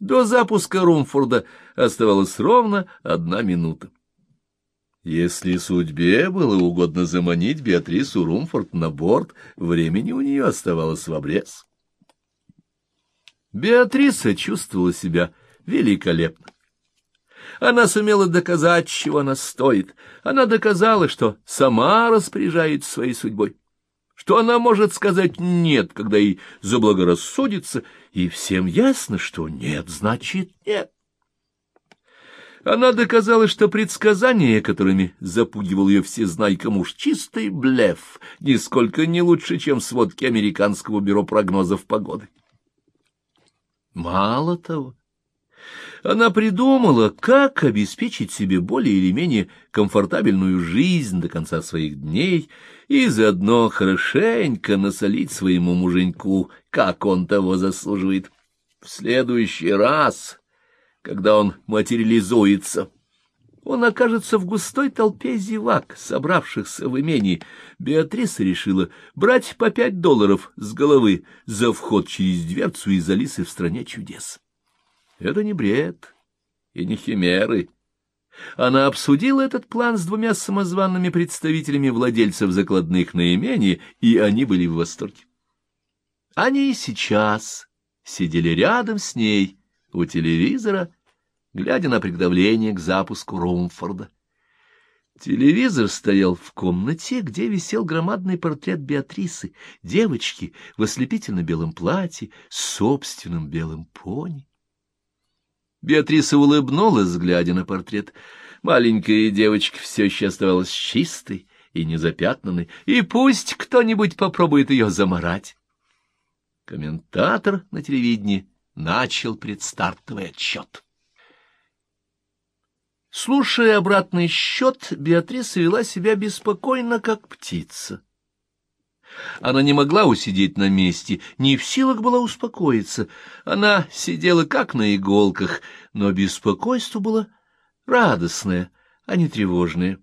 До запуска Румфорда оставалась ровно одна минута. Если судьбе было угодно заманить Беатрису Румфорд на борт, времени у нее оставалось в обрез. Беатриса чувствовала себя великолепно. Она сумела доказать, чего она стоит. Она доказала, что сама распоряжает своей судьбой, что она может сказать «нет», когда ей заблагорассудится, и всем ясно, что «нет» значит «нет». Она доказала, что предсказания, которыми запугивал ее всезнайка муж, чистый блеф, нисколько не лучше, чем сводки американского бюро прогнозов погоды. Мало того, она придумала, как обеспечить себе более или менее комфортабельную жизнь до конца своих дней и заодно хорошенько насолить своему муженьку, как он того заслуживает. В следующий раз когда он материализуется. Он окажется в густой толпе зевак, собравшихся в имении. Беатриса решила брать по пять долларов с головы за вход через дверцу из Алисы в стране чудес. Это не бред и не химеры. Она обсудила этот план с двумя самозванными представителями владельцев закладных на имение, и они были в восторге. Они и сейчас сидели рядом с ней у телевизора глядя на приготовление к запуску Румфорда. Телевизор стоял в комнате, где висел громадный портрет Беатрисы, девочки в ослепительно-белом платье с собственным белым пони. Беатриса улыбнулась, глядя на портрет. Маленькая девочка все еще оставалась чистой и незапятнанной, и пусть кто-нибудь попробует ее заморать. Комментатор на телевидении начал предстартовый отчет. Слушая обратный счет, Беатриса вела себя беспокойно, как птица. Она не могла усидеть на месте, не в силах была успокоиться. Она сидела как на иголках, но беспокойство было радостное, а не тревожное.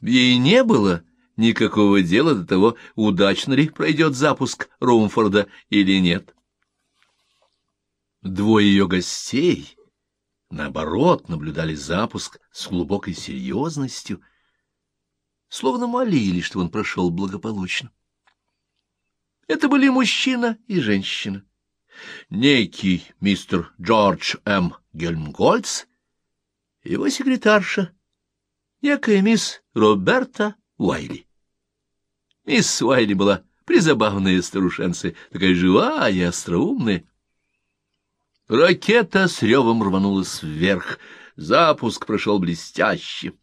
Ей не было никакого дела до того, удачно ли пройдет запуск Румфорда или нет. Двое ее гостей наоборот, наблюдали запуск с глубокой серьезностью, словно молили, что он прошел благополучно. Это были мужчина и женщина. Некий мистер Джордж М. Гельмгольц, его секретарша, некая мисс Роберта Уайли. Мисс Уайли была призабавная старушенция, такая живая остроумная, Ракета с ревом рванулась вверх. Запуск прошел блестяще.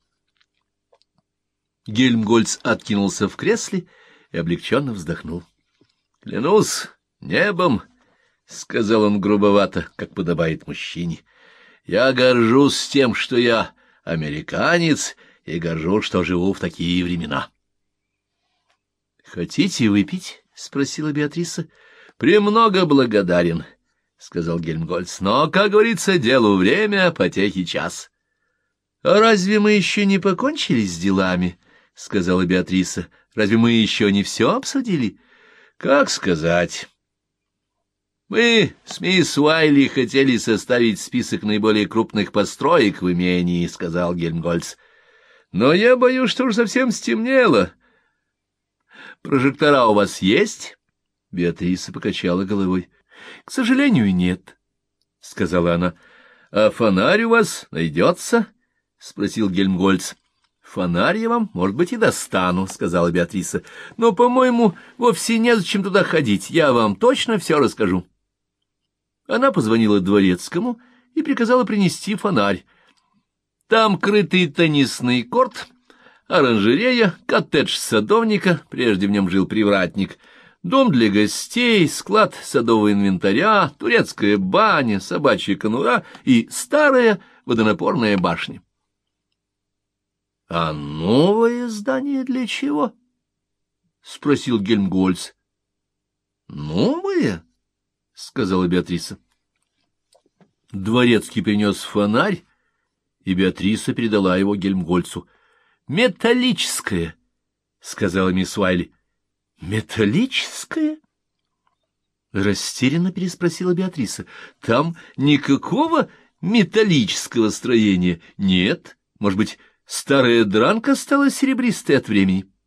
Гельмгольц откинулся в кресле и облегченно вздохнул. — Клянусь небом, — сказал он грубовато, как подобает мужчине, — я горжусь тем, что я американец, и горжусь, что живу в такие времена. — Хотите выпить? — спросила Беатриса. — Премного благодарен. —— сказал Гельмгольц. — Но, как говорится, делу время, потехи час. — А разве мы еще не покончили с делами? — сказала Беатриса. — Разве мы еще не все обсудили? — Как сказать? — Мы с мисс Уайли хотели составить список наиболее крупных построек в имении, — сказал Гельмгольц. — Но я боюсь, что уж совсем стемнело. — Прожектора у вас есть? Беатриса покачала головой. —— К сожалению, нет, — сказала она. — А фонарь у вас найдется? — спросил Гельмгольц. — Фонарь я вам, может быть, и достану, — сказала Беатриса. — Но, по-моему, вовсе незачем туда ходить. Я вам точно все расскажу. Она позвонила дворецкому и приказала принести фонарь. Там крытый теннисный корт, оранжерея, коттедж садовника, прежде в нем жил привратник — Дом для гостей, склад садового инвентаря, турецкая баня, собачья конура и старая водонапорная башня. — А новое здание для чего? — спросил Гельмгольц. — Новое? — сказала Беатриса. Дворецкий принес фонарь, и Беатриса передала его Гельмгольцу. — Металлическое, — сказала мисс Уайли. Металлическое? — растерянно переспросила Беатриса. — Там никакого металлического строения нет. Может быть, старая дранка стала серебристой от времени? —